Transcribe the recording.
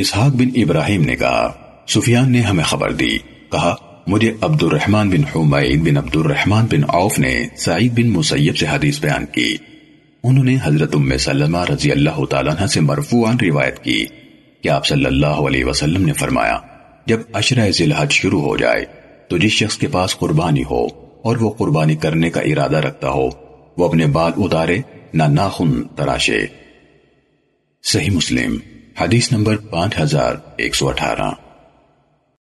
اسحاق بن ابراہیم نے کہا، سفیان نے ہمیں خبر دی۔ کہا، مجھے عبد الرحمن بن حمید بن عبد الرحمن بن عوف نے سعید بن مسیب سے حدیث بیان کی۔ انہوں نے حضرت ام سلمہ رضی اللہ تعالیٰ عنہ سے مرفوعان روایت کی۔ کہ آپ صلی اللہ علیہ وسلم نے فرمایا، جب عشرہ ذلحج شروع ہو جائے، تو جس شخص کے پاس قربانی ہو اور وہ قربانی کرنے کا ارادہ رکھتا ہو، وہ اپنے بال اتارے، نہ ناخن تراشے۔ صحیح مسلم۔ حدیث نمبر پانچ ہزار ایک سو اٹھارہ